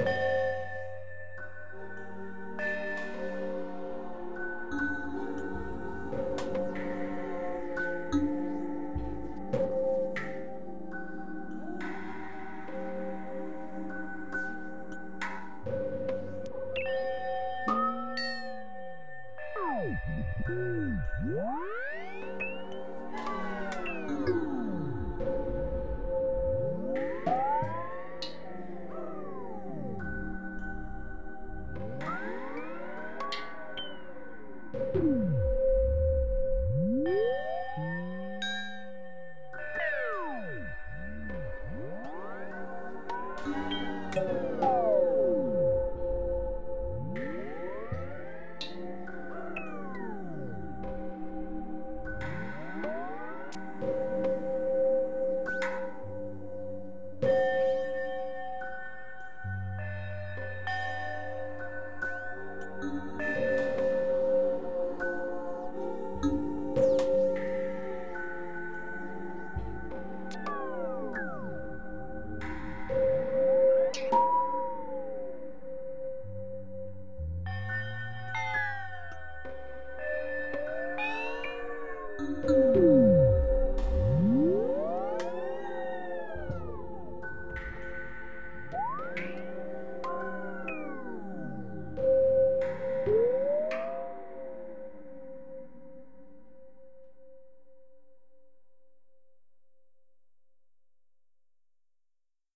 Música Música